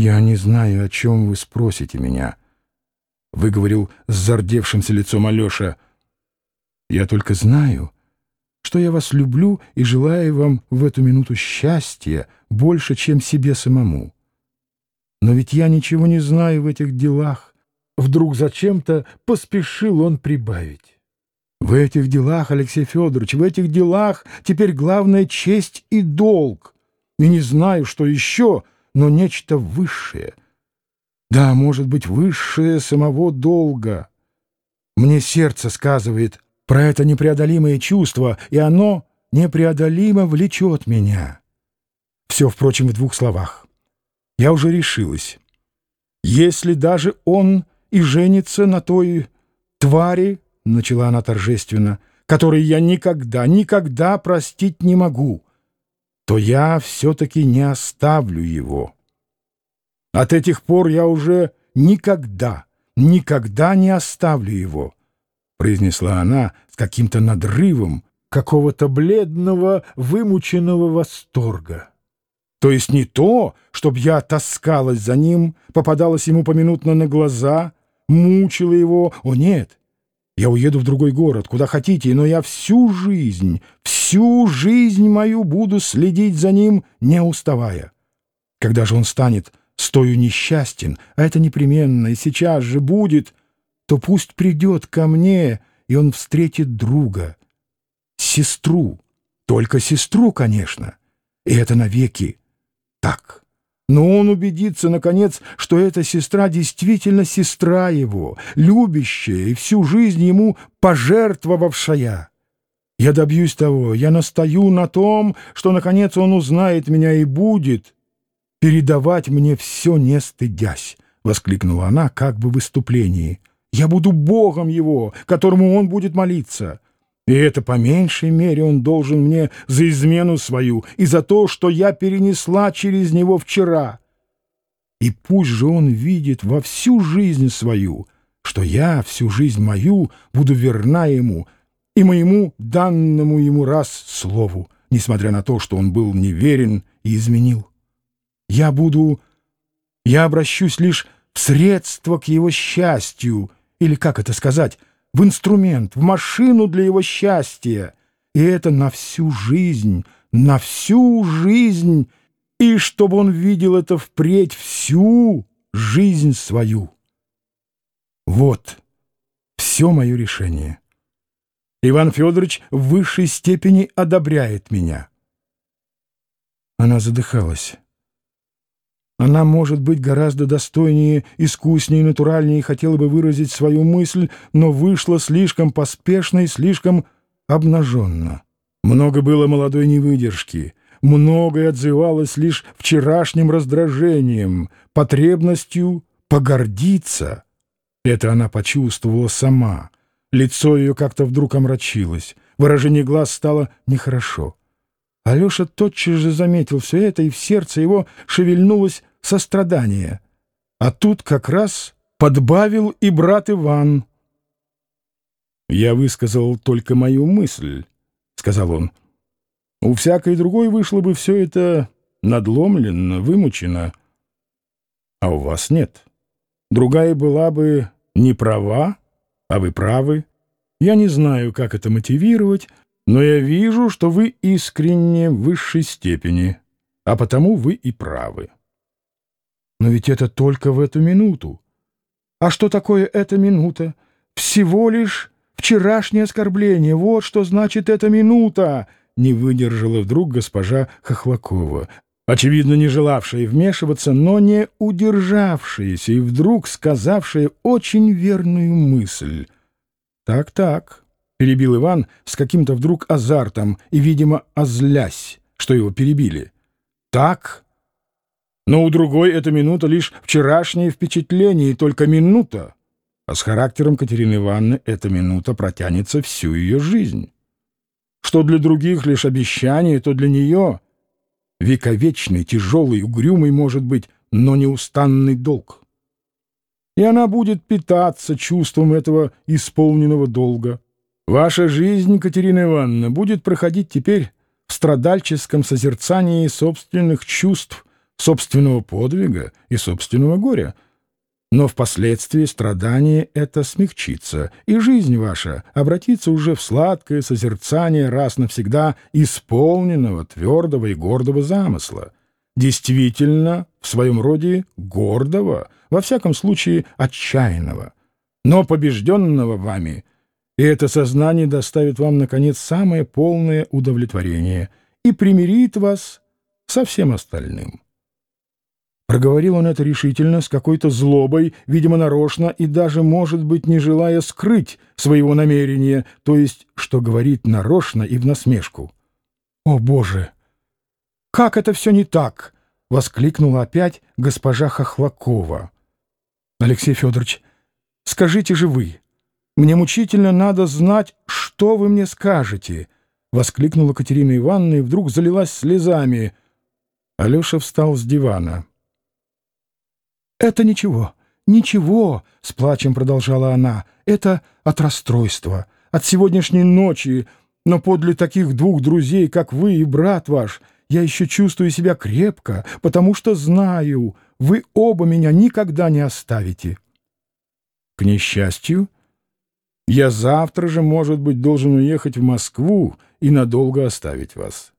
«Я не знаю, о чем вы спросите меня», — выговорил с зардевшимся лицом Алеша. «Я только знаю, что я вас люблю и желаю вам в эту минуту счастья больше, чем себе самому. Но ведь я ничего не знаю в этих делах». Вдруг зачем-то поспешил он прибавить. В этих делах, Алексей Федорович, в этих делах теперь главная честь и долг. И не знаю, что еще, но нечто высшее. Да, может быть, высшее самого долга. Мне сердце сказывает про это непреодолимое чувство, и оно непреодолимо влечет меня. Все, впрочем, в двух словах. Я уже решилась. Если даже он и женится на той твари, — начала она торжественно, — которой я никогда, никогда простить не могу, то я все-таки не оставлю его. От этих пор я уже никогда, никогда не оставлю его, — произнесла она с каким-то надрывом какого-то бледного, вымученного восторга. То есть не то, чтобы я таскалась за ним, попадалась ему поминутно на глаза, мучила его. О, нет! Я уеду в другой город, куда хотите, но я всю жизнь, всю жизнь мою буду следить за ним, не уставая. Когда же он станет стою несчастен, а это непременно и сейчас же будет, то пусть придет ко мне, и он встретит друга, сестру, только сестру, конечно, и это навеки так. Но он убедится, наконец, что эта сестра действительно сестра его, любящая и всю жизнь ему пожертвовавшая. Я добьюсь того, я настаю на том, что, наконец, он узнает меня и будет передавать мне все, не стыдясь, — воскликнула она как бы в выступлении. Я буду Богом его, которому он будет молиться. И это по меньшей мере он должен мне за измену свою и за то, что я перенесла через него вчера. И пусть же он видит во всю жизнь свою, что я всю жизнь мою буду верна ему и моему данному ему раз слову, несмотря на то, что он был неверен и изменил. Я буду... Я обращусь лишь в средство к его счастью, или, как это сказать, в инструмент, в машину для его счастья. И это на всю жизнь, на всю жизнь, и чтобы он видел это впредь всю жизнь свою. Вот все мое решение. Иван Федорович в высшей степени одобряет меня. Она задыхалась. Она может быть гораздо достойнее, искуснее и натуральнее хотела бы выразить свою мысль, но вышла слишком поспешно и слишком обнаженно. Много было молодой невыдержки, многое отзывалось лишь вчерашним раздражением, потребностью погордиться. Это она почувствовала сама. Лицо ее как-то вдруг омрачилось, выражение глаз стало нехорошо. Алеша тотчас же заметил все это, и в сердце его шевельнулось сострадание. А тут как раз подбавил и брат Иван. «Я высказал только мою мысль», — сказал он. «У всякой другой вышло бы все это надломленно, вымучено. А у вас нет. Другая была бы не права, а вы правы. Я не знаю, как это мотивировать, но я вижу, что вы искренне в высшей степени, а потому вы и правы». Но ведь это только в эту минуту. А что такое эта минута? Всего лишь вчерашнее оскорбление. Вот что значит эта минута! Не выдержала вдруг госпожа Хохлакова, очевидно, не желавшая вмешиваться, но не удержавшаяся и вдруг сказавшая очень верную мысль. «Так-так», — перебил Иван с каким-то вдруг азартом и, видимо, озлясь, что его перебили. «Так но у другой эта минута лишь вчерашнее впечатление, и только минута. А с характером Катерины Ивановны эта минута протянется всю ее жизнь. Что для других лишь обещание, то для нее вековечный, тяжелый, угрюмый, может быть, но неустанный долг. И она будет питаться чувством этого исполненного долга. Ваша жизнь, Катерина Ивановна, будет проходить теперь в страдальческом созерцании собственных чувств, собственного подвига и собственного горя. Но впоследствии страдание это смягчится, и жизнь ваша обратится уже в сладкое созерцание раз навсегда исполненного, твердого и гордого замысла. Действительно, в своем роде гордого, во всяком случае отчаянного, но побежденного вами, и это сознание доставит вам, наконец, самое полное удовлетворение и примирит вас со всем остальным. Проговорил он это решительно, с какой-то злобой, видимо, нарочно, и даже, может быть, не желая скрыть своего намерения, то есть, что говорит нарочно и в насмешку. «О, Боже! Как это все не так!» — воскликнула опять госпожа Хохлакова. «Алексей Федорович, скажите же вы, мне мучительно надо знать, что вы мне скажете!» — воскликнула Катерина Ивановна и вдруг залилась слезами. Алеша встал с дивана. «Это ничего, ничего», — с плачем продолжала она. «Это от расстройства, от сегодняшней ночи, но подле таких двух друзей, как вы и брат ваш, я еще чувствую себя крепко, потому что знаю, вы оба меня никогда не оставите». «К несчастью, я завтра же, может быть, должен уехать в Москву и надолго оставить вас.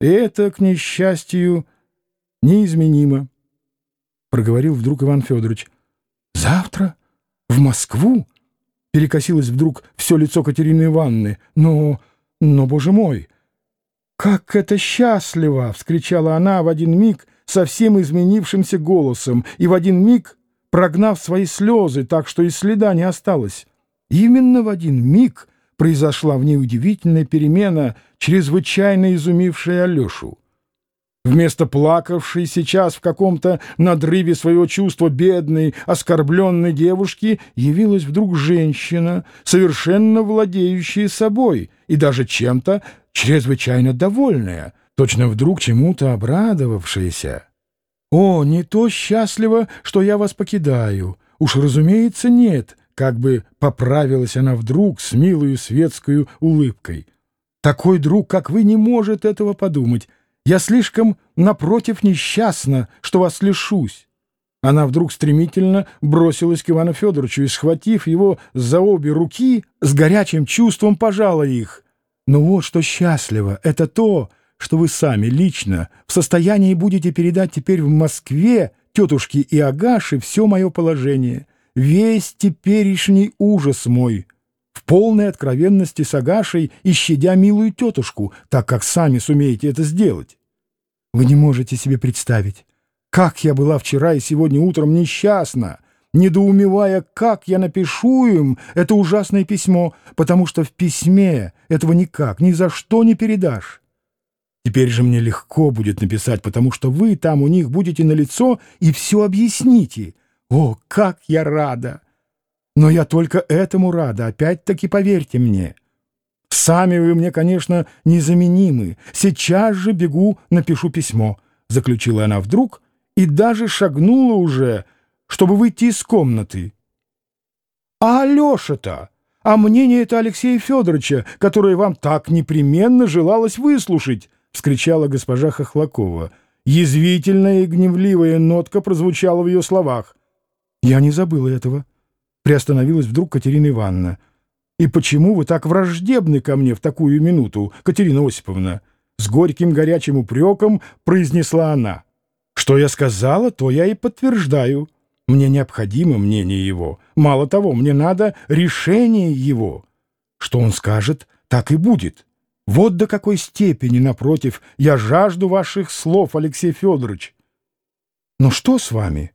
Это, к несчастью, неизменимо». — проговорил вдруг Иван Федорович. «Завтра? В Москву?» — перекосилось вдруг все лицо Катерины Ивановны. «Но... но, боже мой!» «Как это счастливо!» — вскричала она в один миг совсем изменившимся голосом и в один миг прогнав свои слезы так, что и следа не осталось. Именно в один миг произошла в ней удивительная перемена, чрезвычайно изумившая Алешу. Вместо плакавшей сейчас в каком-то надрыве своего чувства бедной, оскорбленной девушки явилась вдруг женщина, совершенно владеющая собой и даже чем-то чрезвычайно довольная, точно вдруг чему-то обрадовавшаяся. «О, не то счастливо, что я вас покидаю. Уж, разумеется, нет», — как бы поправилась она вдруг с милою светскую улыбкой. «Такой друг, как вы, не может этого подумать». Я слишком, напротив, несчастна, что вас лишусь. Она вдруг стремительно бросилась к Ивану Федоровичу и, схватив его за обе руки, с горячим чувством пожала их. Но вот что счастливо — это то, что вы сами лично в состоянии будете передать теперь в Москве тетушке и Агаше все мое положение, весь теперешний ужас мой — в полной откровенности с Агашей и щадя милую тетушку, так как сами сумеете это сделать. Вы не можете себе представить, как я была вчера и сегодня утром несчастна, недоумевая, как я напишу им это ужасное письмо, потому что в письме этого никак, ни за что не передашь. Теперь же мне легко будет написать, потому что вы там у них будете на лицо и все объясните. О, как я рада! Но я только этому рада, опять-таки поверьте мне. Сами вы мне, конечно, незаменимы. Сейчас же бегу, напишу письмо», — заключила она вдруг и даже шагнула уже, чтобы выйти из комнаты. «А Алеша-то? А мнение это Алексея Федоровича, которое вам так непременно желалось выслушать!» — вскричала госпожа Хохлакова. Язвительная и гневливая нотка прозвучала в ее словах. «Я не забыла этого», Приостановилась вдруг Катерина Ивановна. «И почему вы так враждебны ко мне в такую минуту, Катерина Осиповна?» С горьким горячим упреком произнесла она. «Что я сказала, то я и подтверждаю. Мне необходимо мнение его. Мало того, мне надо решение его. Что он скажет, так и будет. Вот до какой степени, напротив, я жажду ваших слов, Алексей Федорович. Но что с вами?»